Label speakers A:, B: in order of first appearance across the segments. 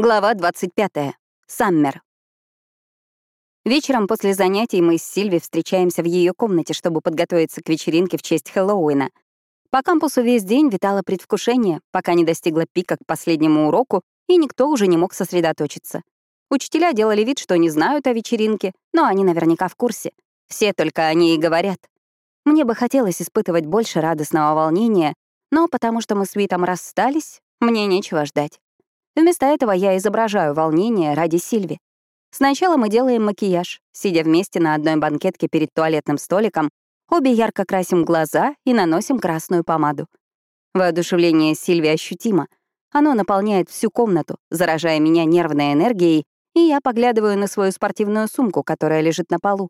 A: Глава 25. Саммер. Вечером после занятий мы с Сильви встречаемся в ее комнате, чтобы подготовиться к вечеринке в честь Хэллоуина. По кампусу весь день витало предвкушение, пока не достигла пика к последнему уроку, и никто уже не мог сосредоточиться. Учителя делали вид, что не знают о вечеринке, но они наверняка в курсе. Все только о ней и говорят. Мне бы хотелось испытывать больше радостного волнения, но потому что мы с Витом расстались, мне нечего ждать. Вместо этого я изображаю волнение ради Сильви. Сначала мы делаем макияж, сидя вместе на одной банкетке перед туалетным столиком, обе ярко красим глаза и наносим красную помаду. Воодушевление Сильви ощутимо. Оно наполняет всю комнату, заражая меня нервной энергией, и я поглядываю на свою спортивную сумку, которая лежит на полу.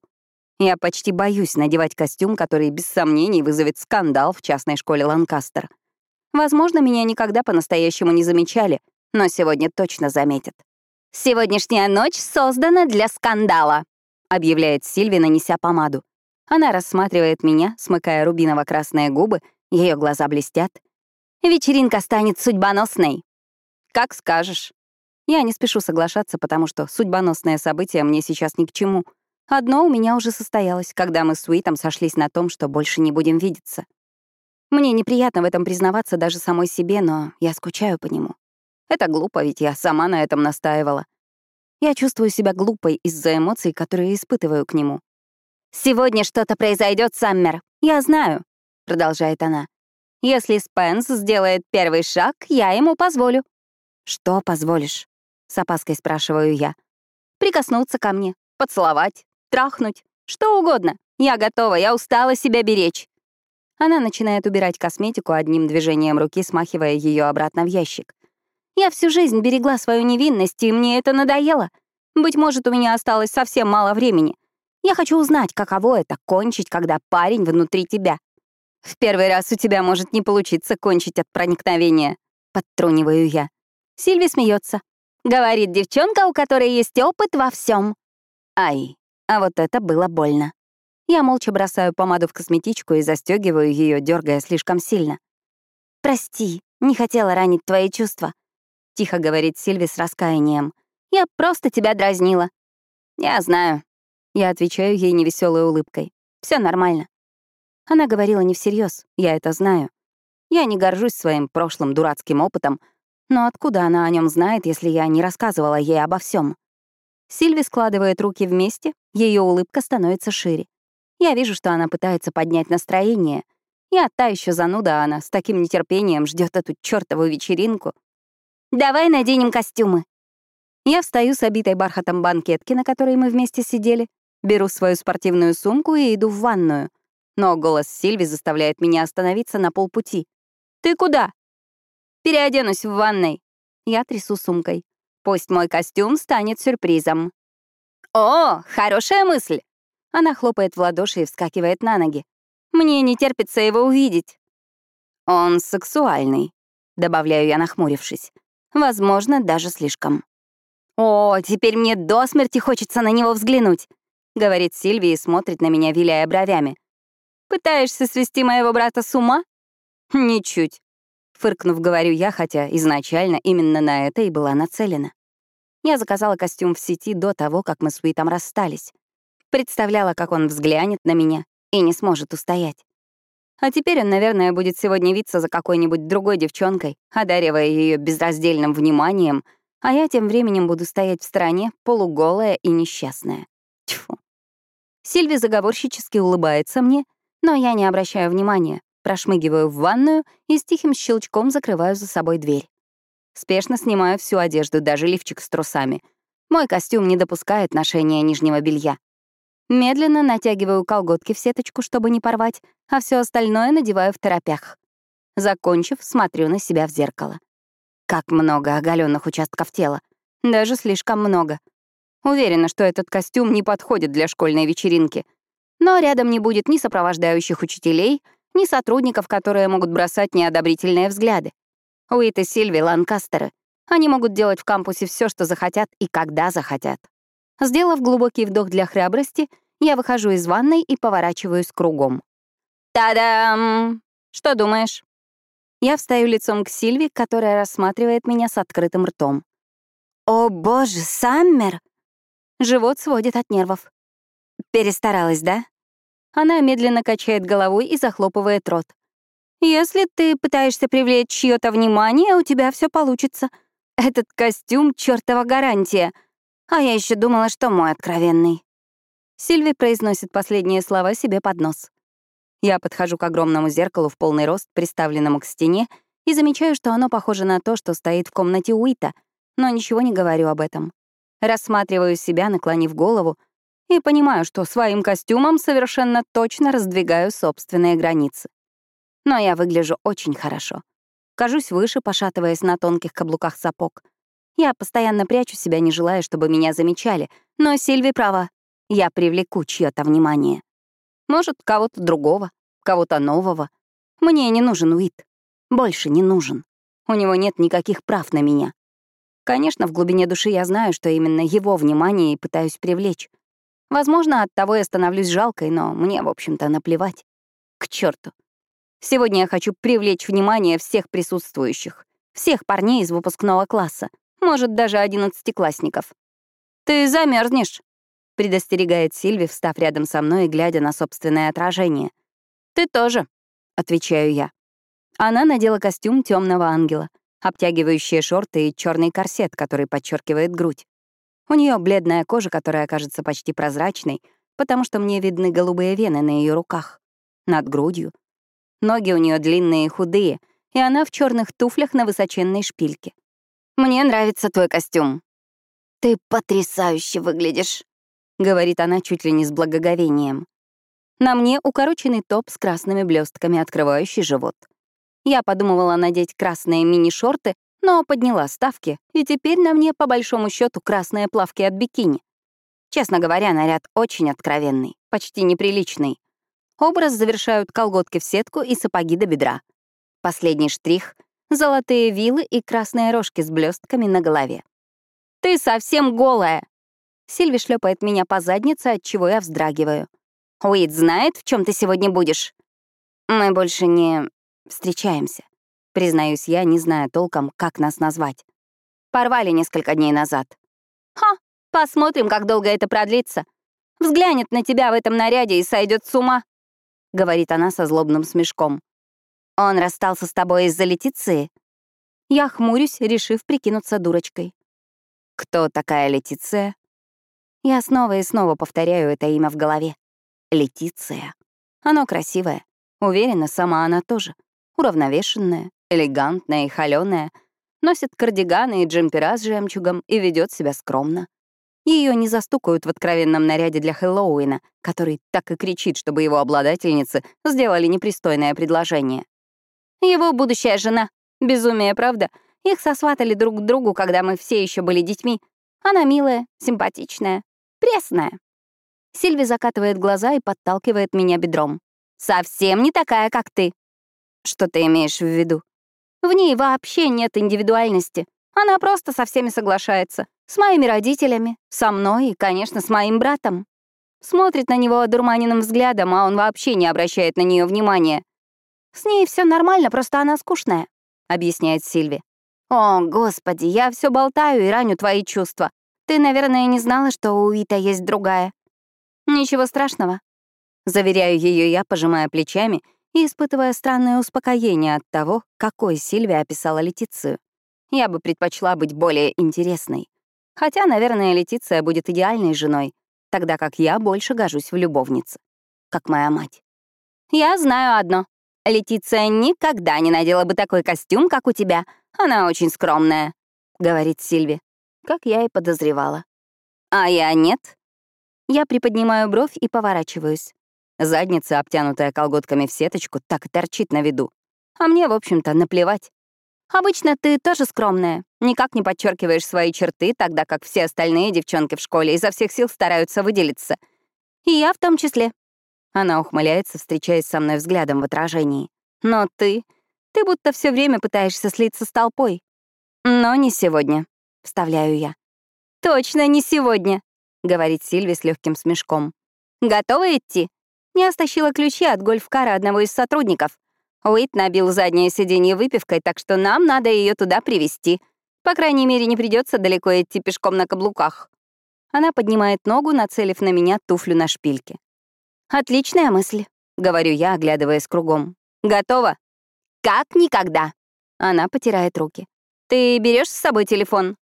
A: Я почти боюсь надевать костюм, который без сомнений вызовет скандал в частной школе Ланкастер. Возможно, меня никогда по-настоящему не замечали, но сегодня точно заметят. «Сегодняшняя ночь создана для скандала», — объявляет Сильви, нанеся помаду. Она рассматривает меня, смыкая рубиново-красные губы, ее глаза блестят. «Вечеринка станет судьбоносной». «Как скажешь». Я не спешу соглашаться, потому что судьбоносное событие мне сейчас ни к чему. Одно у меня уже состоялось, когда мы с Уитом сошлись на том, что больше не будем видеться. Мне неприятно в этом признаваться даже самой себе, но я скучаю по нему. Это глупо, ведь я сама на этом настаивала. Я чувствую себя глупой из-за эмоций, которые испытываю к нему. «Сегодня что-то произойдет, Саммер. Я знаю», — продолжает она. «Если Спенс сделает первый шаг, я ему позволю». «Что позволишь?» — с опаской спрашиваю я. «Прикоснуться ко мне, поцеловать, трахнуть, что угодно. Я готова, я устала себя беречь». Она начинает убирать косметику одним движением руки, смахивая ее обратно в ящик. Я всю жизнь берегла свою невинность, и мне это надоело. Быть может, у меня осталось совсем мало времени. Я хочу узнать, каково это — кончить, когда парень внутри тебя. В первый раз у тебя может не получиться кончить от проникновения. Подтруниваю я. Сильви смеется. Говорит девчонка, у которой есть опыт во всем. Ай, а вот это было больно. Я молча бросаю помаду в косметичку и застегиваю ее, дергая слишком сильно. «Прости, не хотела ранить твои чувства тихо говорит Сильви с раскаянием. «Я просто тебя дразнила». «Я знаю». Я отвечаю ей невеселой улыбкой. Все нормально». Она говорила не всерьез, я это знаю. Я не горжусь своим прошлым дурацким опытом, но откуда она о нем знает, если я не рассказывала ей обо всем? Сильви складывает руки вместе, ее улыбка становится шире. Я вижу, что она пытается поднять настроение. Я та еще зануда, она с таким нетерпением ждет эту чертову вечеринку. Давай наденем костюмы. Я встаю с обитой бархатом банкетки, на которой мы вместе сидели, беру свою спортивную сумку и иду в ванную. Но голос Сильви заставляет меня остановиться на полпути. «Ты куда?» «Переоденусь в ванной». Я трясу сумкой. Пусть мой костюм станет сюрпризом. «О, хорошая мысль!» Она хлопает в ладоши и вскакивает на ноги. «Мне не терпится его увидеть». «Он сексуальный», — добавляю я, нахмурившись. Возможно, даже слишком. «О, теперь мне до смерти хочется на него взглянуть», — говорит Сильвия и смотрит на меня, виляя бровями. «Пытаешься свести моего брата с ума?» «Ничуть», — фыркнув, говорю я, хотя изначально именно на это и была нацелена. Я заказала костюм в сети до того, как мы с Уитом расстались. Представляла, как он взглянет на меня и не сможет устоять. А теперь он, наверное, будет сегодня виться за какой-нибудь другой девчонкой, одаривая ее безраздельным вниманием, а я тем временем буду стоять в стороне, полуголая и несчастная. Тьфу. Сильви заговорщически улыбается мне, но я не обращаю внимания, прошмыгиваю в ванную и с тихим щелчком закрываю за собой дверь. Спешно снимаю всю одежду, даже лифчик с трусами. Мой костюм не допускает ношения нижнего белья. Медленно натягиваю колготки в сеточку, чтобы не порвать, а все остальное надеваю в торопях. Закончив, смотрю на себя в зеркало. Как много оголенных участков тела. Даже слишком много. Уверена, что этот костюм не подходит для школьной вечеринки. Но рядом не будет ни сопровождающих учителей, ни сотрудников, которые могут бросать неодобрительные взгляды. Уит и Сильви — Ланкастеры. Они могут делать в кампусе все, что захотят и когда захотят. Сделав глубокий вдох для храбрости, я выхожу из ванной и поворачиваюсь кругом. «Та-дам! Что думаешь?» Я встаю лицом к Сильви, которая рассматривает меня с открытым ртом. «О боже, Саммер!» Живот сводит от нервов. «Перестаралась, да?» Она медленно качает головой и захлопывает рот. «Если ты пытаешься привлечь чье-то внимание, у тебя все получится. Этот костюм — чертова гарантия. А я еще думала, что мой откровенный». Сильви произносит последние слова себе под нос. Я подхожу к огромному зеркалу в полный рост, приставленному к стене, и замечаю, что оно похоже на то, что стоит в комнате Уита, но ничего не говорю об этом. Рассматриваю себя, наклонив голову, и понимаю, что своим костюмом совершенно точно раздвигаю собственные границы. Но я выгляжу очень хорошо. Кажусь выше, пошатываясь на тонких каблуках сапог. Я постоянно прячу себя, не желая, чтобы меня замечали, но Сильви права. Я привлеку чье-то внимание. Может, кого-то другого, кого-то нового. Мне не нужен Уит. Больше не нужен. У него нет никаких прав на меня. Конечно, в глубине души я знаю, что именно его внимание и пытаюсь привлечь. Возможно, от того я становлюсь жалкой, но мне, в общем-то, наплевать. К черту. Сегодня я хочу привлечь внимание всех присутствующих, всех парней из выпускного класса, может, даже одиннадцатиклассников. «Ты замерзнешь, предостерегает Сильви, встав рядом со мной и глядя на собственное отражение. «Ты тоже», — отвечаю я. Она надела костюм темного ангела обтягивающие шорты и черный корсет, который подчеркивает грудь. У нее бледная кожа, которая кажется почти прозрачной, потому что мне видны голубые вены на ее руках, над грудью. Ноги у нее длинные и худые, и она в черных туфлях на высоченной шпильке. «Мне нравится твой костюм». «Ты потрясающе выглядишь», — говорит она чуть ли не с благоговением. На мне укороченный топ с красными блестками, открывающий живот. Я подумывала надеть красные мини-шорты, но подняла ставки, и теперь на мне, по большому счету, красные плавки от бикини. Честно говоря, наряд очень откровенный, почти неприличный. Образ завершают колготки в сетку и сапоги до бедра. Последний штрих — золотые вилы и красные рожки с блестками на голове. «Ты совсем голая!» Сильви шлепает меня по заднице, от чего я вздрагиваю. «Уит знает, в чем ты сегодня будешь?» «Мы больше не встречаемся. Признаюсь я, не зная толком, как нас назвать. Порвали несколько дней назад. «Ха! Посмотрим, как долго это продлится. Взглянет на тебя в этом наряде и сойдет с ума», — говорит она со злобным смешком. «Он расстался с тобой из-за Летиции?» Я хмурюсь, решив прикинуться дурочкой. «Кто такая Летиция?» Я снова и снова повторяю это имя в голове. Летиция. Оно красивое. Уверена, сама она тоже уравновешенная, элегантная и холёная, носит кардиганы и джемпера с жемчугом и ведет себя скромно. Ее не застукают в откровенном наряде для Хэллоуина, который так и кричит, чтобы его обладательницы сделали непристойное предложение. Его будущая жена. Безумие, правда? Их сосватали друг к другу, когда мы все еще были детьми. Она милая, симпатичная, пресная. Сильви закатывает глаза и подталкивает меня бедром. «Совсем не такая, как ты. Что ты имеешь в виду? В ней вообще нет индивидуальности. Она просто со всеми соглашается. С моими родителями, со мной и, конечно, с моим братом. Смотрит на него одурманенным взглядом, а он вообще не обращает на нее внимания. «С ней все нормально, просто она скучная», — объясняет Сильви. «О, господи, я все болтаю и раню твои чувства. Ты, наверное, не знала, что у Ита есть другая». «Ничего страшного», — заверяю ее я, пожимая плечами — и испытывая странное успокоение от того, какой Сильвия описала Летицию. Я бы предпочла быть более интересной. Хотя, наверное, Летиция будет идеальной женой, тогда как я больше гожусь в любовнице, как моя мать. Я знаю одно. Летиция никогда не надела бы такой костюм, как у тебя. Она очень скромная, — говорит Сильви, как я и подозревала. А я нет. Я приподнимаю бровь и поворачиваюсь. Задница, обтянутая колготками в сеточку, так и торчит на виду. А мне, в общем-то, наплевать. Обычно ты тоже скромная, никак не подчеркиваешь свои черты, тогда как все остальные девчонки в школе изо всех сил стараются выделиться. И я в том числе. Она ухмыляется, встречаясь со мной взглядом в отражении. Но ты... Ты будто все время пытаешься слиться с толпой. Но не сегодня, — вставляю я. «Точно не сегодня», — говорит Сильви с легким смешком. «Готова идти?» Я стащила ключи от гольф-кара одного из сотрудников. Уит набил заднее сиденье выпивкой, так что нам надо ее туда привезти. По крайней мере, не придется далеко идти пешком на каблуках. Она поднимает ногу, нацелив на меня туфлю на шпильке. «Отличная мысль», — говорю я, оглядываясь кругом. «Готово?» «Как никогда!» Она потирает руки. «Ты берешь с собой телефон?»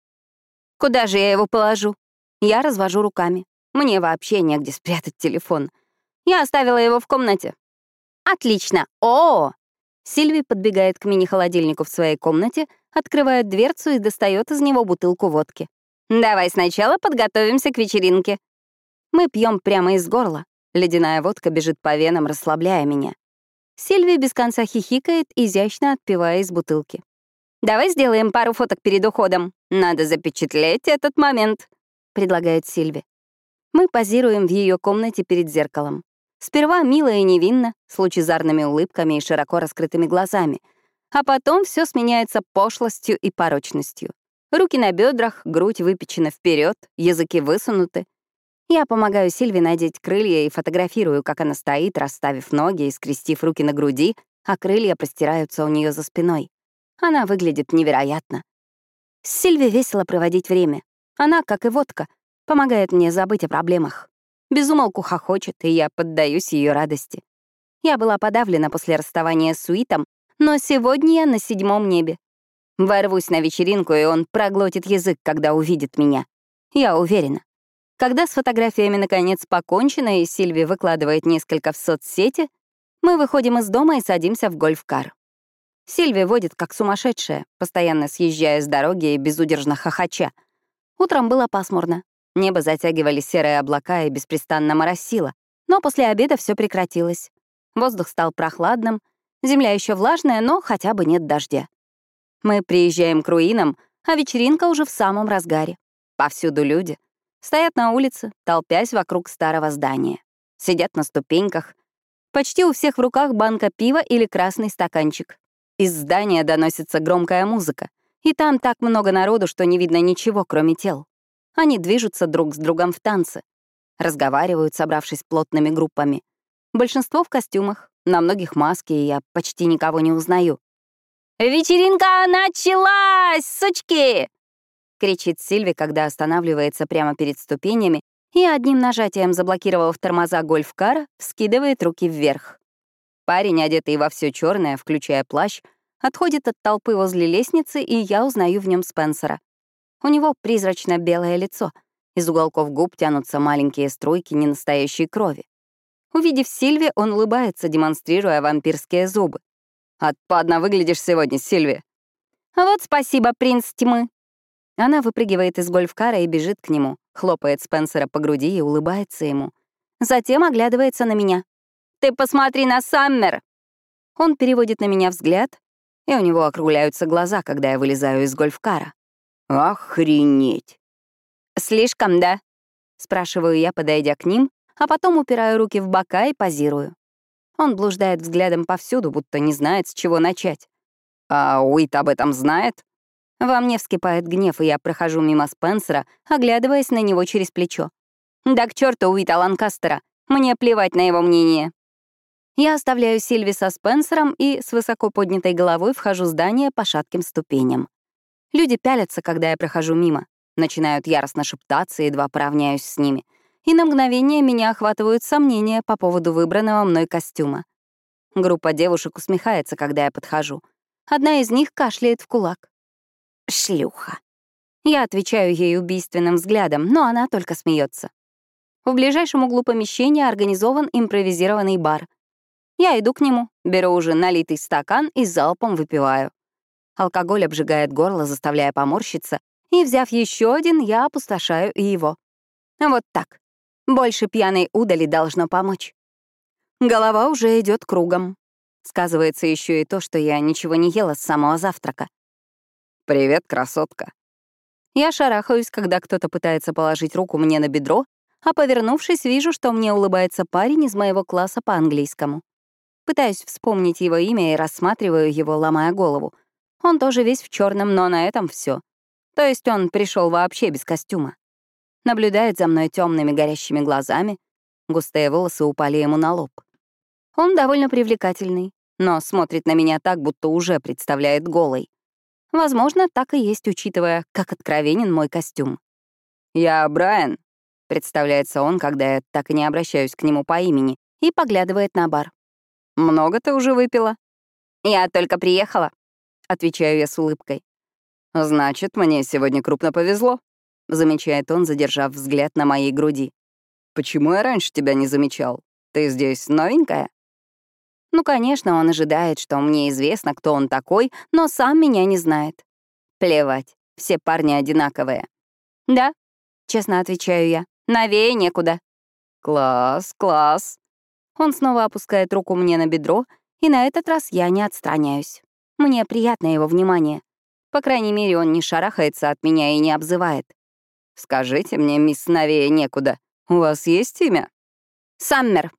A: «Куда же я его положу?» Я развожу руками. Мне вообще негде спрятать телефон. Я оставила его в комнате. «Отлично! О!» Сильви подбегает к мини-холодильнику в своей комнате, открывает дверцу и достает из него бутылку водки. «Давай сначала подготовимся к вечеринке». Мы пьем прямо из горла. Ледяная водка бежит по венам, расслабляя меня. Сильви без конца хихикает, изящно отпивая из бутылки. «Давай сделаем пару фоток перед уходом. Надо запечатлеть этот момент», — предлагает Сильви. Мы позируем в ее комнате перед зеркалом. Сперва мило и невинно, с лучезарными улыбками и широко раскрытыми глазами, а потом все сменяется пошлостью и порочностью. Руки на бедрах, грудь выпечена вперед, языки высунуты. Я помогаю Сильве надеть крылья и фотографирую, как она стоит, расставив ноги и скрестив руки на груди, а крылья простираются у нее за спиной. Она выглядит невероятно. С Сильве весело проводить время. Она, как и водка, помогает мне забыть о проблемах. Безумолку хохочет, и я поддаюсь ее радости. Я была подавлена после расставания с Суитом, но сегодня я на седьмом небе. Ворвусь на вечеринку, и он проглотит язык, когда увидит меня. Я уверена. Когда с фотографиями наконец покончено, и Сильви выкладывает несколько в соцсети, мы выходим из дома и садимся в гольф-кар. Сильви водит как сумасшедшая, постоянно съезжая с дороги и безудержно хохоча. Утром было пасмурно. Небо затягивали серые облака и беспрестанно моросило, но после обеда все прекратилось. Воздух стал прохладным, земля еще влажная, но хотя бы нет дождя. Мы приезжаем к руинам, а вечеринка уже в самом разгаре. Повсюду люди. Стоят на улице, толпясь вокруг старого здания. Сидят на ступеньках. Почти у всех в руках банка пива или красный стаканчик. Из здания доносится громкая музыка. И там так много народу, что не видно ничего, кроме тел. Они движутся друг с другом в танце. Разговаривают, собравшись плотными группами. Большинство в костюмах, на многих маски, и я почти никого не узнаю. «Вечеринка началась, сучки!» — кричит Сильви, когда останавливается прямо перед ступенями и одним нажатием, заблокировав тормоза гольф-кара, вскидывает руки вверх. Парень, одетый во все черное, включая плащ, отходит от толпы возле лестницы, и я узнаю в нем Спенсера. У него призрачно-белое лицо. Из уголков губ тянутся маленькие струйки ненастоящей крови. Увидев Сильви, он улыбается, демонстрируя вампирские зубы. Отпадно выглядишь сегодня, Сильви. Вот спасибо, принц тьмы. Она выпрыгивает из гольфкара и бежит к нему, хлопает Спенсера по груди и улыбается ему. Затем оглядывается на меня. «Ты посмотри на Саммер!» Он переводит на меня взгляд, и у него округляются глаза, когда я вылезаю из гольфкара. «Охренеть!» «Слишком, да?» — спрашиваю я, подойдя к ним, а потом упираю руки в бока и позирую. Он блуждает взглядом повсюду, будто не знает, с чего начать. «А Уит об этом знает?» Во мне вскипает гнев, и я прохожу мимо Спенсера, оглядываясь на него через плечо. «Да к черту Уита Ланкастера! Мне плевать на его мнение!» Я оставляю Сильви со Спенсером и с высоко поднятой головой вхожу в здание по шатким ступеням. Люди пялятся, когда я прохожу мимо, начинают яростно шептаться, едва поравняюсь с ними — и на мгновение меня охватывают сомнения по поводу выбранного мной костюма. Группа девушек усмехается, когда я подхожу. Одна из них кашляет в кулак. «Шлюха». Я отвечаю ей убийственным взглядом, но она только смеется. В ближайшем углу помещения организован импровизированный бар. Я иду к нему, беру уже налитый стакан и залпом выпиваю. Алкоголь обжигает горло, заставляя поморщиться, и, взяв еще один, я опустошаю и его. Вот так. Больше пьяной удали должно помочь. Голова уже идет кругом. Сказывается еще и то, что я ничего не ела с самого завтрака. «Привет, красотка». Я шарахаюсь, когда кто-то пытается положить руку мне на бедро, а повернувшись, вижу, что мне улыбается парень из моего класса по английскому. Пытаюсь вспомнить его имя и рассматриваю его, ломая голову. Он тоже весь в черном, но на этом все. То есть он пришел вообще без костюма наблюдает за мной темными горящими глазами, густые волосы упали ему на лоб. Он довольно привлекательный, но смотрит на меня так, будто уже представляет голой. Возможно, так и есть, учитывая, как откровенен мой костюм.
B: «Я Брайан», —
A: представляется он, когда я так и не обращаюсь к нему по имени, и поглядывает на бар.
B: «Много ты уже выпила?»
A: «Я только приехала», — отвечаю я с улыбкой.
B: «Значит, мне сегодня крупно повезло», —
A: замечает он, задержав взгляд на моей груди.
B: «Почему я раньше тебя не замечал? Ты здесь новенькая?»
A: Ну, конечно, он ожидает, что мне известно, кто он такой, но сам меня не знает. Плевать, все парни одинаковые. «Да», — честно отвечаю я, — «новее некуда».
B: «Класс, класс».
A: Он снова опускает руку мне на бедро, и на этот раз я не отстраняюсь. Мне приятно его внимание. По крайней мере, он не шарахается от меня и не обзывает.
B: «Скажите мне, мисс Новее некуда, у вас есть имя?»
A: «Саммер»,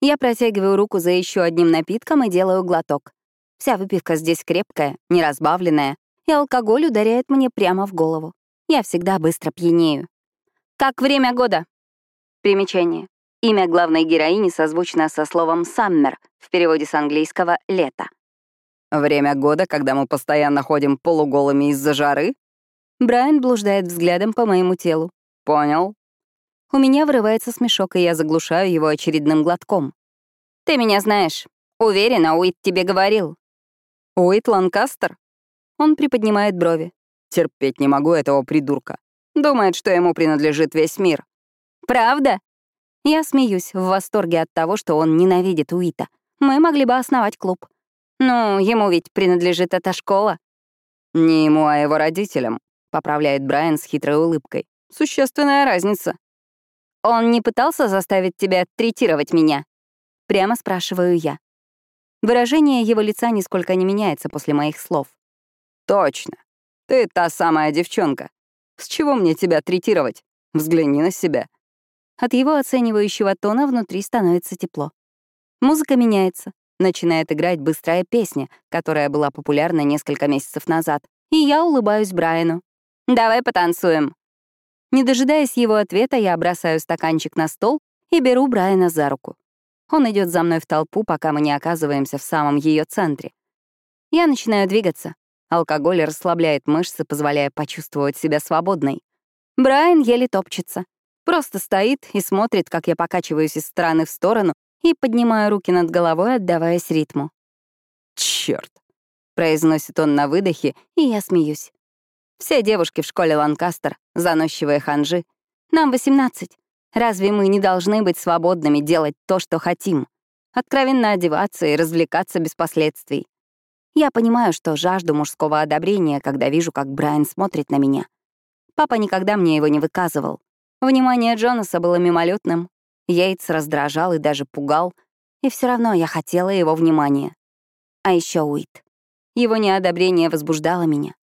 A: я протягиваю руку за еще одним напитком и делаю глоток. Вся выпивка здесь крепкая, неразбавленная, и алкоголь ударяет мне прямо в голову. Я всегда быстро пьянею. Как время года. Примечание. Имя главной героини созвучно со словом «саммер», в переводе с английского «лето».
B: Время года, когда мы постоянно ходим полуголыми из-за жары?
A: Брайан блуждает взглядом по моему телу.
B: Понял.
A: У меня вырывается смешок, и я заглушаю его очередным глотком. «Ты меня знаешь. Уверена, Уит тебе говорил».
B: «Уит Ланкастер?»
A: Он приподнимает брови.
B: «Терпеть не могу этого придурка. Думает, что ему принадлежит весь мир».
A: «Правда?» Я смеюсь, в восторге от того, что он ненавидит Уита. Мы могли бы основать клуб. Ну, ему ведь принадлежит эта школа.
B: «Не ему, а его родителям», — поправляет Брайан с хитрой улыбкой. «Существенная разница».
A: «Он не пытался заставить тебя третировать меня?» Прямо спрашиваю я. Выражение его лица нисколько не меняется после моих слов.
B: «Точно. Ты та самая девчонка. С чего мне тебя третировать? Взгляни на себя».
A: От его оценивающего тона внутри становится тепло. Музыка меняется. Начинает играть быстрая песня, которая была популярна несколько месяцев назад. И я улыбаюсь Брайану. «Давай потанцуем». Не дожидаясь его ответа, я бросаю стаканчик на стол и беру Брайана за руку. Он идет за мной в толпу, пока мы не оказываемся в самом ее центре. Я начинаю двигаться. Алкоголь расслабляет мышцы, позволяя почувствовать себя свободной. Брайан еле топчется. Просто стоит и смотрит, как я покачиваюсь из стороны в сторону и поднимаю руки над головой, отдаваясь ритму.
B: Черт!
A: произносит он на выдохе, и я смеюсь. Все девушки в школе Ланкастер — заносчивые ханжи. Нам 18. Разве мы не должны быть свободными делать то, что хотим? Откровенно одеваться и развлекаться без последствий. Я понимаю, что жажду мужского одобрения, когда вижу, как Брайан смотрит на меня. Папа никогда мне его не выказывал. Внимание Джонаса было мимолетным. Йейтс раздражал и даже пугал. И все равно я хотела его внимания. А еще Уит. Его неодобрение возбуждало меня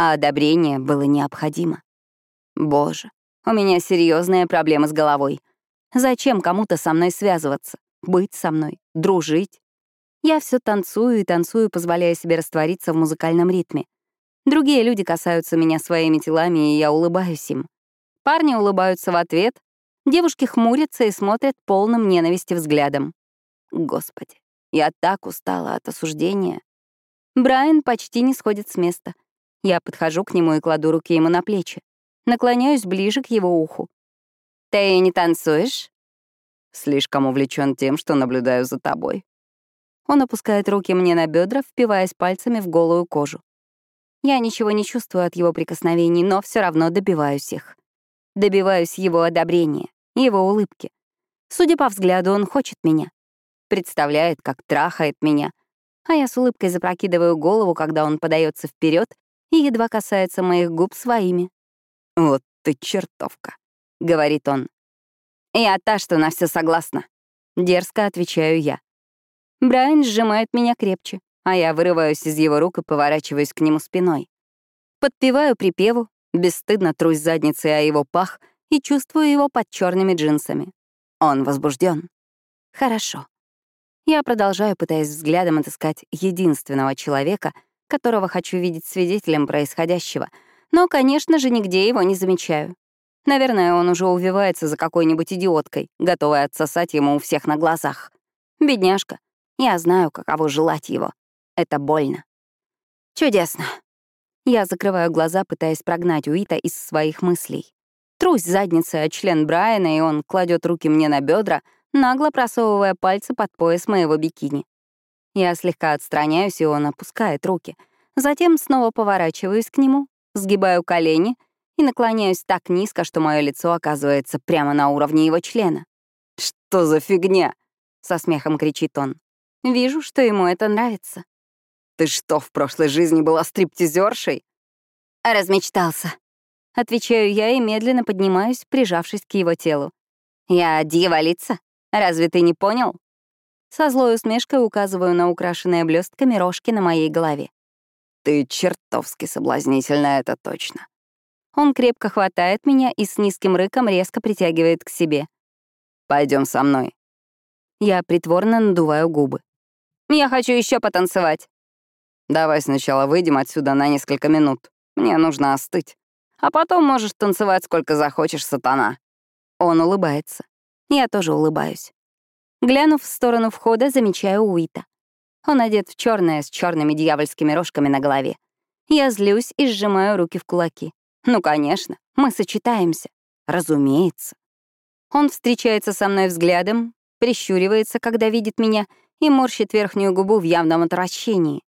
A: а одобрение было необходимо. Боже, у меня серьезная проблема с головой. Зачем кому-то со мной связываться, быть со мной, дружить? Я все танцую и танцую, позволяя себе раствориться в музыкальном ритме. Другие люди касаются меня своими телами, и я улыбаюсь им. Парни улыбаются в ответ, девушки хмурятся и смотрят полным ненависти взглядом. Господи, я так устала от осуждения. Брайан почти не сходит с места — я подхожу к нему и кладу руки ему на плечи. Наклоняюсь ближе к его уху. «Ты не танцуешь?»
B: Слишком увлечен тем, что наблюдаю за тобой.
A: Он опускает руки мне на бедра, впиваясь пальцами в голую кожу. Я ничего не чувствую от его прикосновений, но все равно добиваюсь их. Добиваюсь его одобрения, его улыбки. Судя по взгляду, он хочет меня. Представляет, как трахает меня. А я с улыбкой запрокидываю голову, когда он подается вперед и едва касается моих губ своими.
B: «Вот ты чертовка», — говорит он.
A: «Я та, что на все согласна», — дерзко отвечаю я. Брайан сжимает меня крепче, а я вырываюсь из его рук и поворачиваюсь к нему спиной. Подпеваю припеву, бесстыдно трусь задницей о его пах и чувствую его под черными джинсами. Он возбужден. Хорошо. Я продолжаю, пытаясь взглядом отыскать единственного человека — которого хочу видеть свидетелем происходящего, но, конечно же, нигде его не замечаю. Наверное, он уже увивается за какой-нибудь идиоткой, готовой отсосать ему у всех на глазах. Бедняжка. Я знаю, каково желать его. Это больно. Чудесно. Я закрываю глаза, пытаясь прогнать Уита из своих мыслей. Трусь задницей от член Брайана, и он кладет руки мне на бедра, нагло просовывая пальцы под пояс моего бикини. Я слегка отстраняюсь, и он опускает руки. Затем снова поворачиваюсь к нему, сгибаю колени и наклоняюсь так низко, что мое лицо оказывается прямо на уровне его члена.
B: «Что за фигня?» — со смехом кричит он.
A: Вижу, что ему это нравится.
B: «Ты что, в прошлой жизни была стриптизершей?»
A: «Размечтался», — отвечаю я и медленно поднимаюсь, прижавшись к его телу. «Я дьяволица. Разве ты не понял?» Со злой усмешкой указываю на украшенные блестками рожки на моей голове.
B: «Ты чертовски соблазнительна, это точно».
A: Он крепко хватает меня и с низким рыком резко притягивает к себе.
B: Пойдем со мной».
A: Я притворно надуваю губы. «Я хочу еще потанцевать».
B: «Давай сначала выйдем отсюда на несколько минут. Мне нужно остыть. А потом можешь танцевать сколько захочешь, сатана».
A: Он улыбается. Я тоже улыбаюсь. Глянув в сторону входа, замечаю Уита. Он одет в черное с черными дьявольскими рожками на голове. Я злюсь и сжимаю руки в кулаки. Ну, конечно, мы сочетаемся. Разумеется. Он встречается со мной взглядом, прищуривается, когда видит меня, и морщит верхнюю губу в явном отвращении.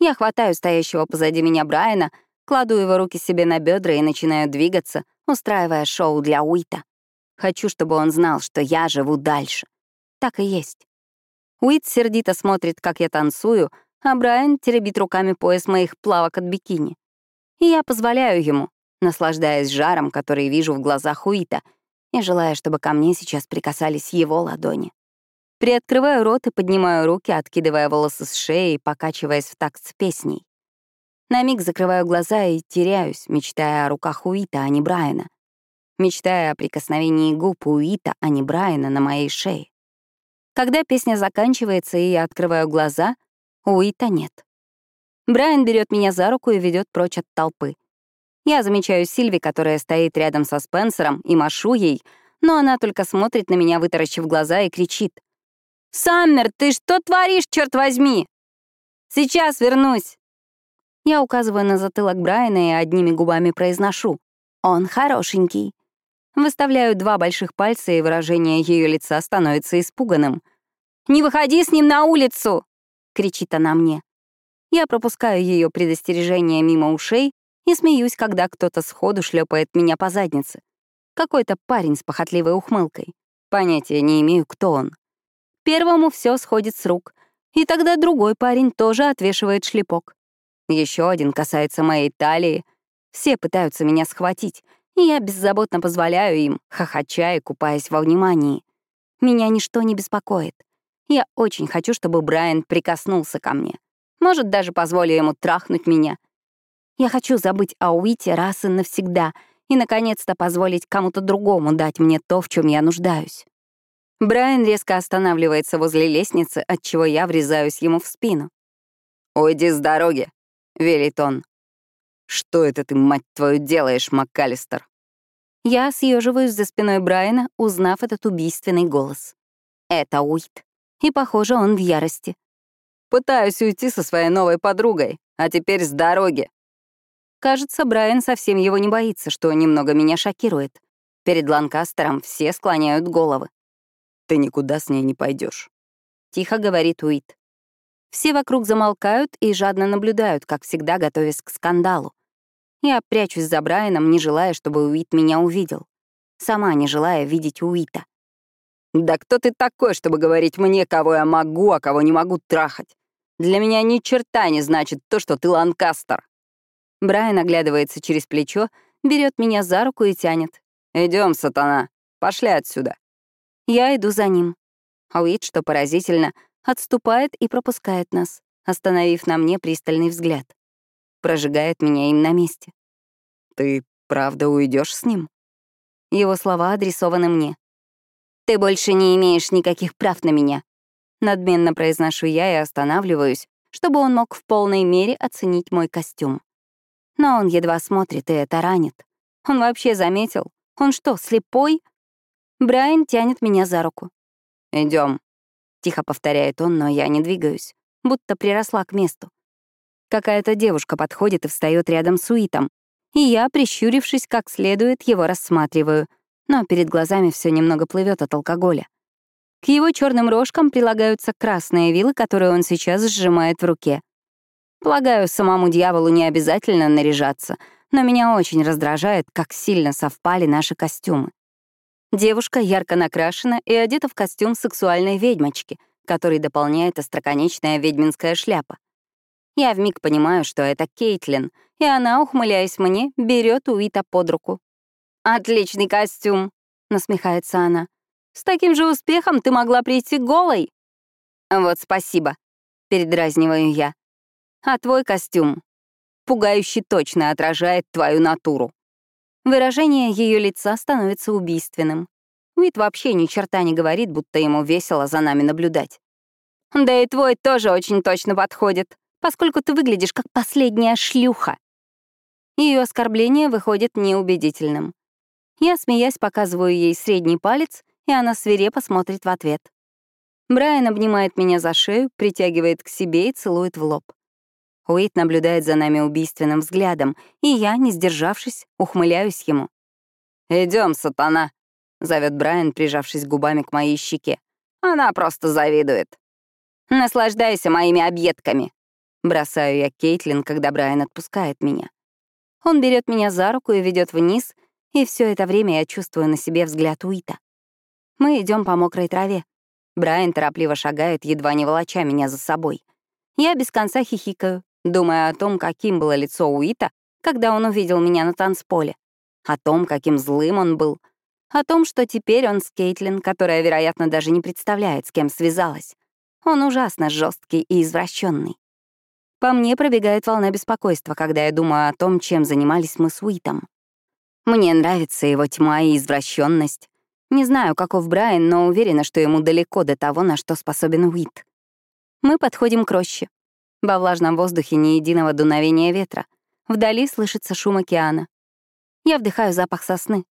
A: Я хватаю стоящего позади меня Брайана, кладу его руки себе на бедра и начинаю двигаться, устраивая шоу для Уита. Хочу, чтобы он знал, что я живу дальше. Так и есть. Уит сердито смотрит, как я танцую, а Брайан теребит руками пояс моих плавок от бикини. И я позволяю ему, наслаждаясь жаром, который вижу в глазах Уита, и желая, чтобы ко мне сейчас прикасались его ладони. Приоткрываю рот и поднимаю руки, откидывая волосы с шеи, покачиваясь в такт с песней. На миг закрываю глаза и теряюсь, мечтая о руках Уита, а не Брайана. Мечтая о прикосновении губ Уита, а не Брайана на моей шее. Когда песня заканчивается и я открываю глаза, Уита нет. Брайан берет меня за руку и ведет прочь от толпы. Я замечаю Сильви, которая стоит рядом со Спенсером, и машу ей, но она только смотрит на меня, вытаращив глаза, и кричит. «Саммер, ты что творишь, черт возьми?» «Сейчас вернусь!» Я указываю на затылок Брайана и одними губами произношу. «Он хорошенький». Выставляю два больших пальца, и выражение ее лица становится испуганным. «Не выходи с ним на улицу!» — кричит она мне. Я пропускаю ее предостережение мимо ушей и смеюсь, когда кто-то сходу шлепает меня по заднице. Какой-то парень с похотливой ухмылкой. Понятия не имею, кто он. Первому все сходит с рук, и тогда другой парень тоже отвешивает шлепок. Еще один касается моей талии. Все пытаются меня схватить, я беззаботно позволяю им, хохоча и купаясь во внимании. Меня ничто не беспокоит. Я очень хочу, чтобы Брайан прикоснулся ко мне. Может, даже позволю ему трахнуть меня. Я хочу забыть о Уите раз и навсегда и, наконец-то, позволить кому-то другому дать мне то, в чем я нуждаюсь. Брайан резко останавливается возле лестницы, от чего я врезаюсь ему в спину.
B: «Уйди с дороги», — велит он. «Что это ты, мать твою, делаешь, МакКаллистер?»
A: Я съеживаюсь за спиной Брайана, узнав этот убийственный голос. Это Уит. И, похоже, он в ярости.
B: Пытаюсь уйти со своей новой подругой, а теперь с дороги.
A: Кажется, Брайан совсем его не боится, что немного меня шокирует. Перед Ланкастером все склоняют головы.
B: Ты никуда с ней не пойдешь,
A: тихо говорит Уит. Все вокруг замолкают и жадно наблюдают, как всегда готовясь к скандалу. Я прячусь за Брайаном, не желая, чтобы Уит меня увидел. Сама не желая видеть Уита.
B: «Да кто ты такой, чтобы говорить мне, кого я могу, а кого не могу трахать? Для меня ни черта не значит то, что ты Ланкастер».
A: Брайан оглядывается через плечо, берет меня за руку и тянет.
B: Идем, сатана, пошли отсюда.
A: Я иду за ним. А Уит, что поразительно, отступает и пропускает нас, остановив на мне пристальный взгляд. Прожигает меня им на месте.
B: «Ты правда уйдешь с ним?»
A: Его слова адресованы мне. «Ты больше не имеешь никаких прав на меня», Надменно произношу я и останавливаюсь, чтобы он мог в полной мере оценить мой костюм. Но он едва смотрит, и это ранит. Он вообще заметил. Он что, слепой? Брайан тянет меня за руку.
B: Идем,
A: тихо повторяет он, но я не двигаюсь, будто приросла к месту. Какая-то девушка подходит и встает рядом с Уитом, и я, прищурившись как следует, его рассматриваю, но перед глазами все немного плывет от алкоголя. К его черным рожкам прилагаются красные вилы, которые он сейчас сжимает в руке. Полагаю, самому дьяволу не обязательно наряжаться, но меня очень раздражает, как сильно совпали наши костюмы. Девушка ярко накрашена и одета в костюм сексуальной ведьмочки, который дополняет остроконечная ведьминская шляпа. Я вмиг понимаю, что это Кейтлин, и она, ухмыляясь мне, берет Уита под руку. «Отличный костюм», — насмехается она. «С таким же успехом ты могла прийти голой». «Вот спасибо», — передразниваю я. «А твой костюм пугающе точно отражает твою натуру». Выражение ее лица становится убийственным. Уит вообще ни черта не говорит, будто ему весело за нами наблюдать. «Да и твой тоже очень точно подходит, поскольку ты выглядишь как последняя шлюха». Ее оскорбление выходит неубедительным. Я, смеясь, показываю ей средний палец, и она свирепо смотрит в ответ. Брайан обнимает меня за шею, притягивает к себе и целует в лоб. Уит наблюдает за нами убийственным взглядом, и я, не сдержавшись, ухмыляюсь ему. Идем, сатана!» — зовет Брайан, прижавшись губами к моей щеке. «Она просто завидует». «Наслаждайся моими объедками!» — бросаю я Кейтлин, когда Брайан отпускает меня. Он берет меня за руку и ведет вниз, и все это время я чувствую на себе взгляд Уита. Мы идем по мокрой траве. Брайан торопливо шагает, едва не волоча меня за собой. Я без конца хихикаю, думая о том, каким было лицо Уита, когда он увидел меня на танцполе, о том, каким злым он был, о том, что теперь он с Кейтлин, которая, вероятно, даже не представляет, с кем связалась. Он ужасно жесткий и извращенный. По мне пробегает волна беспокойства, когда я думаю о том, чем занимались мы с Уитом. Мне нравится его тьма и извращенность. Не знаю, каков Брайан, но уверена, что ему далеко до того, на что способен Уит. Мы подходим к роще. Во влажном воздухе ни единого дуновения ветра. Вдали слышится шум океана. Я вдыхаю запах сосны.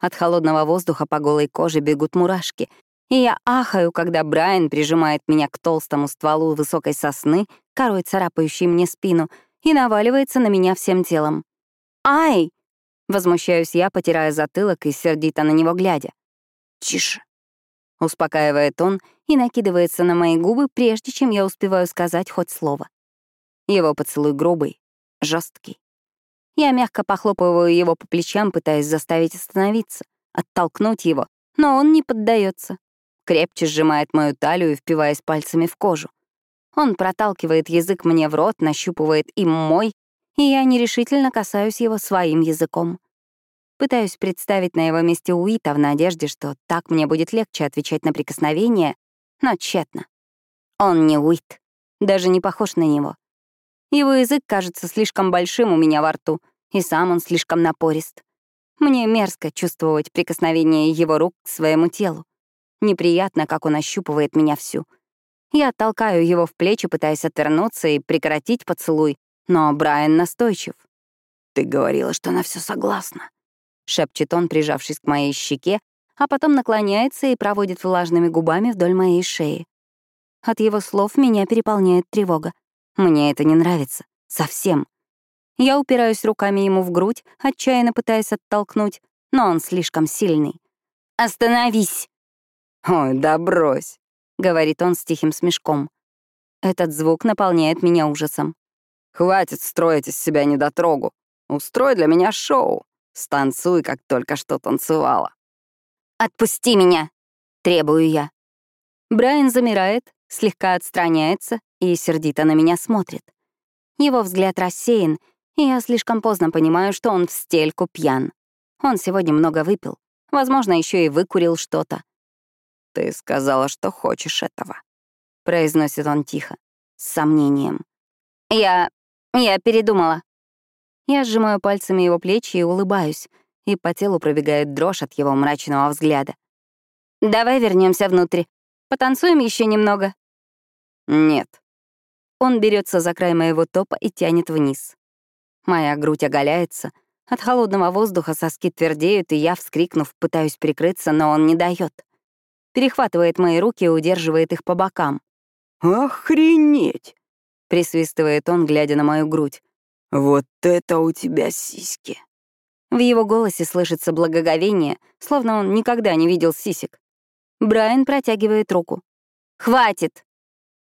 A: От холодного воздуха по голой коже бегут мурашки, и я ахаю, когда Брайан прижимает меня к толстому стволу высокой сосны, корой царапающей мне спину, и наваливается на меня всем телом. «Ай!» Возмущаюсь я, потирая затылок и сердито на него глядя. «Тише», — успокаивает он и накидывается на мои губы, прежде чем я успеваю сказать хоть слово. Его поцелуй грубый, жесткий. Я мягко похлопываю его по плечам, пытаясь заставить остановиться, оттолкнуть его, но он не поддается. Крепче сжимает мою талию, впиваясь пальцами в кожу. Он проталкивает язык мне в рот, нащупывает им мой, и я нерешительно касаюсь его своим языком. Пытаюсь представить на его месте Уита в надежде, что так мне будет легче отвечать на прикосновение, но тщетно. Он не Уит, даже не похож на него. Его язык кажется слишком большим у меня во рту, и сам он слишком напорист. Мне мерзко чувствовать прикосновение его рук к своему телу. Неприятно, как он ощупывает меня всю. Я толкаю его в плечи, пытаясь отвернуться и прекратить поцелуй, но Брайан настойчив. «Ты говорила, что она все согласна», — шепчет он, прижавшись к моей щеке, а потом наклоняется и проводит влажными губами вдоль моей шеи. От его слов меня переполняет тревога. Мне это не нравится. Совсем. Я упираюсь руками ему в грудь, отчаянно пытаясь оттолкнуть, но он слишком сильный. «Остановись!» «Ой, да брось», — говорит он с тихим смешком. Этот звук наполняет меня ужасом. Хватит строить из себя недотрогу. Устрой для меня шоу. Станцуй, как только что танцевала. «Отпусти меня!» — требую я. Брайан замирает, слегка отстраняется и сердито на меня смотрит. Его взгляд рассеян, и я слишком поздно понимаю, что он в стельку пьян. Он сегодня много выпил, возможно, еще и выкурил что-то. «Ты сказала, что хочешь этого», — произносит он тихо, с сомнением. «Я... Я передумала. Я сжимаю пальцами его плечи и улыбаюсь, и по телу пробегает дрожь от его мрачного взгляда. «Давай вернемся внутрь. Потанцуем еще немного». «Нет». Он берется за край моего топа и тянет вниз. Моя грудь оголяется, от холодного воздуха соски твердеют, и я, вскрикнув, пытаюсь прикрыться, но он не дает. Перехватывает мои руки и удерживает их по бокам. «Охренеть!» присвистывает он, глядя на мою грудь.
B: «Вот это у тебя сиськи!»
A: В его голосе слышится благоговение, словно он никогда не видел сисек. Брайан протягивает руку. «Хватит!»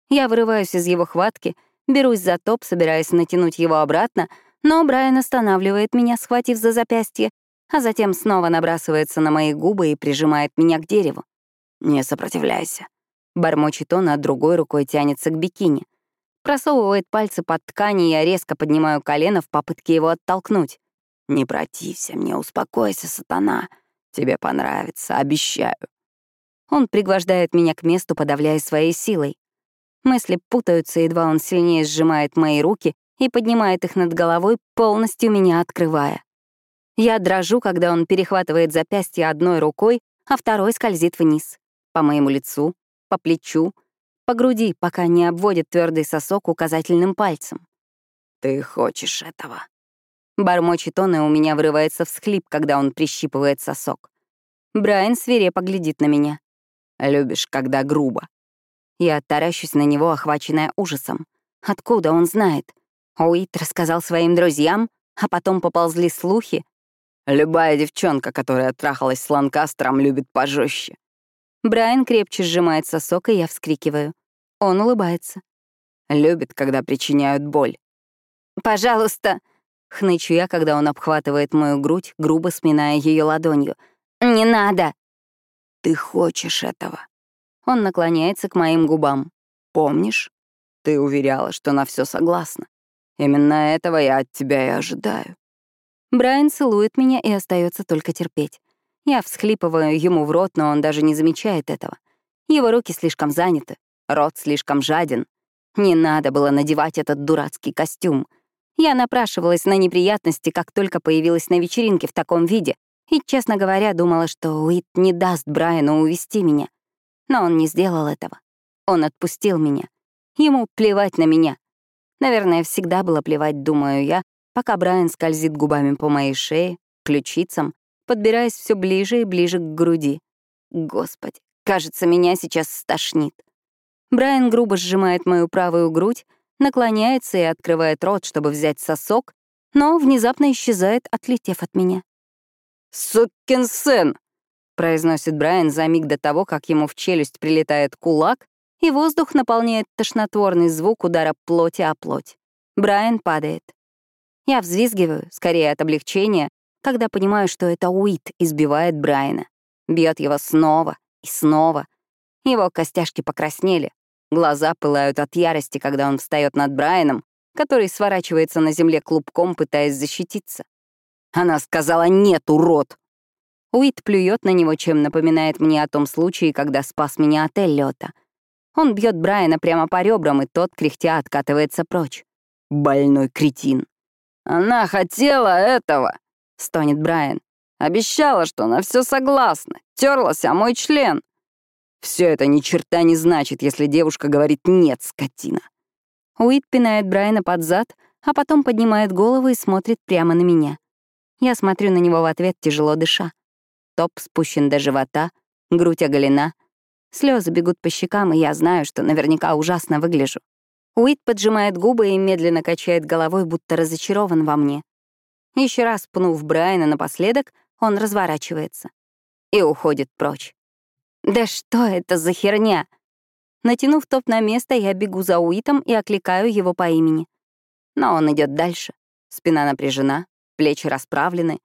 A: Я вырываюсь из его хватки, берусь за топ, собираясь натянуть его обратно, но Брайан останавливает меня, схватив за запястье, а затем снова набрасывается на мои губы и прижимает меня к дереву.
B: «Не сопротивляйся», —
A: бормочет он, а другой рукой тянется к бикини. Просовывает пальцы под ткань, и я резко поднимаю колено в попытке его оттолкнуть.
B: «Не протився мне, успокойся, сатана. Тебе понравится, обещаю».
A: Он пригвождает меня к месту, подавляя своей силой. Мысли путаются, едва он сильнее сжимает мои руки и поднимает их над головой, полностью меня открывая. Я дрожу, когда он перехватывает запястье одной рукой, а второй скользит вниз. По моему лицу, по плечу, по груди, пока не обводит твердый сосок указательным пальцем.
B: «Ты хочешь этого?»
A: Бормочет он, и у меня вырывается всхлип, когда он прищипывает сосок. Брайан свирепо глядит на меня.
B: «Любишь, когда грубо».
A: Я таращусь на него, охваченная ужасом. Откуда он знает? Уит рассказал своим друзьям, а потом поползли слухи.
B: «Любая девчонка, которая трахалась с Ланкастером, любит пожестче.
A: Брайан крепче сжимает сосок, и я вскрикиваю. Он улыбается.
B: Любит, когда причиняют боль.
A: «Пожалуйста!» — хнычу я, когда он обхватывает мою грудь, грубо сминая ее ладонью. «Не надо!»
B: «Ты хочешь этого?»
A: Он наклоняется к моим губам.
B: «Помнишь? Ты уверяла, что на все согласна. Именно этого я от тебя и ожидаю».
A: Брайан целует меня и остается только терпеть. Я всхлипываю ему в рот, но он даже не замечает этого. Его руки слишком заняты, рот слишком жаден. Не надо было надевать этот дурацкий костюм. Я напрашивалась на неприятности, как только появилась на вечеринке в таком виде, и, честно говоря, думала, что Уит не даст Брайану увести меня. Но он не сделал этого. Он отпустил меня. Ему плевать на меня. Наверное, всегда было плевать, думаю я, пока Брайан скользит губами по моей шее, ключицам, подбираясь все ближе и ближе к груди. Господи, кажется, меня сейчас стошнит. Брайан грубо сжимает мою правую грудь, наклоняется и открывает рот, чтобы взять сосок, но внезапно исчезает, отлетев от меня.
B: «Сукин сын!» — произносит Брайан за миг до того, как ему в челюсть прилетает кулак, и воздух наполняет тошнотворный звук удара плоти о плоть. Брайан падает. Я взвизгиваю, скорее от облегчения, когда понимаю, что это Уит избивает Брайана. Бьет его снова и снова. Его костяшки покраснели, глаза пылают от ярости, когда он встает над Брайаном, который сворачивается на земле клубком, пытаясь защититься. Она сказала «нет, урод!» Уит плюет на него, чем напоминает мне о том случае, когда спас меня от Эллиота. Он бьет Брайана прямо по ребрам, и тот, кряхтя, откатывается прочь. Больной кретин. «Она хотела этого!» — стонет Брайан. «Обещала, что она все согласна, терлась о мой член». Все это ни черта не значит, если девушка говорит «нет, скотина». Уит пинает Брайана под зад, а потом поднимает голову и смотрит прямо на меня. Я смотрю на него в ответ, тяжело дыша. Топ спущен до живота, грудь оголена. Слезы бегут по щекам, и я знаю, что наверняка ужасно выгляжу. Уит поджимает губы и медленно качает головой, будто разочарован во мне. Еще раз пнув Брайана напоследок, он разворачивается и уходит прочь. Да что это за херня? Натянув топ на место, я бегу за Уитом и окликаю его по имени. Но он идет дальше. Спина напряжена, плечи расправлены.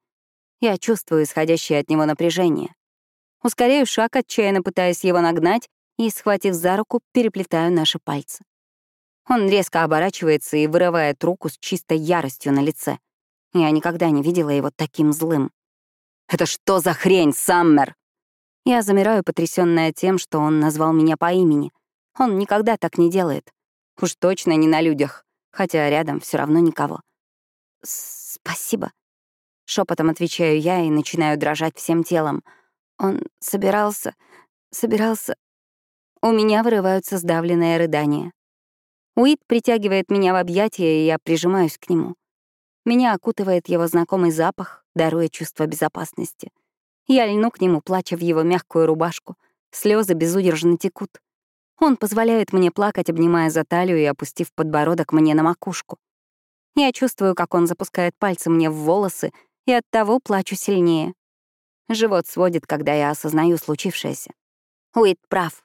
B: Я чувствую исходящее от него напряжение. Ускоряю шаг, отчаянно пытаясь его нагнать, и, схватив за руку, переплетаю наши пальцы. Он резко оборачивается и вырывает руку с чистой яростью на лице. Я никогда не видела его таким злым. «Это что за хрень, Саммер?» Я замираю, потрясённая тем, что он назвал меня по имени. Он никогда так не делает. Уж точно не на людях, хотя рядом все равно никого. «Спасибо», — шепотом отвечаю я и начинаю дрожать всем телом. Он собирался, собирался... У меня вырываются сдавленные рыдания. Уит притягивает меня в объятия, и я прижимаюсь к нему. Меня окутывает его знакомый запах, даруя чувство безопасности. Я льну к нему, плача в его мягкую рубашку. Слезы безудержно текут.
A: Он позволяет мне плакать, обнимая за талию и опустив подбородок мне на макушку. Я чувствую, как он запускает пальцы мне в волосы, и от того плачу сильнее. Живот сводит, когда я осознаю случившееся. Уит прав.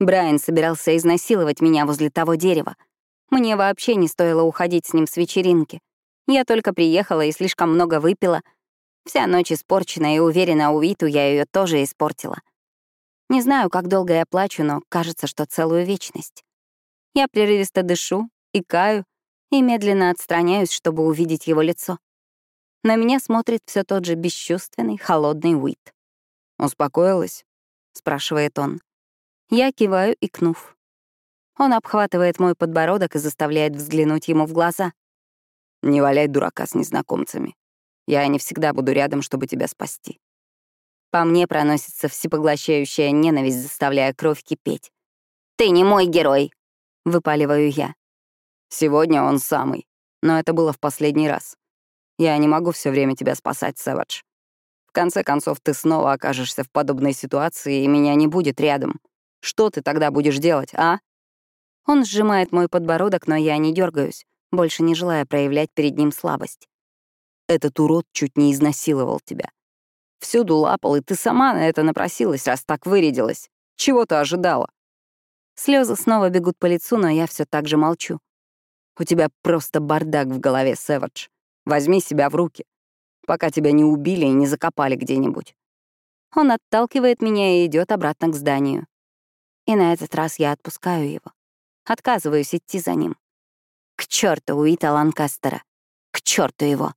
A: Брайан собирался изнасиловать меня возле того дерева. Мне вообще не стоило уходить с ним с вечеринки. Я только приехала и слишком много выпила. Вся ночь испорчена, и уверена, Уиту я ее тоже испортила. Не знаю, как долго я плачу, но кажется, что целую вечность. Я прерывисто дышу, икаю и медленно отстраняюсь, чтобы увидеть его лицо. На меня смотрит все тот же бесчувственный, холодный Уит.
B: «Успокоилась?»
A: — спрашивает он. Я киваю, икнув. Он обхватывает мой подбородок и заставляет взглянуть ему в глаза.
B: «Не валяй дурака с незнакомцами. Я не всегда буду рядом, чтобы тебя спасти.
A: По мне проносится всепоглощающая ненависть, заставляя кровь кипеть. «Ты не мой герой!» — выпаливаю я.
B: Сегодня он самый, но это было в последний раз. Я не могу все время тебя спасать, Сэвадж. В конце концов, ты снова окажешься в подобной ситуации, и меня не будет рядом. Что ты тогда будешь делать, а?
A: Он сжимает мой подбородок, но я не дергаюсь, больше не желая проявлять перед ним слабость.
B: Этот урод чуть не изнасиловал тебя. Всюду лапал, и ты сама на это напросилась, раз так вырядилась. Чего ты ожидала?
A: Слезы снова бегут по лицу, но я все так же молчу.
B: У тебя просто бардак в голове, Сэвидж. Возьми себя в руки, пока тебя не убили и не закопали где-нибудь.
A: Он отталкивает меня и идет обратно к зданию. И на этот раз я отпускаю его. Отказываюсь идти за ним. К черту Уита Ланкастера. К черту его.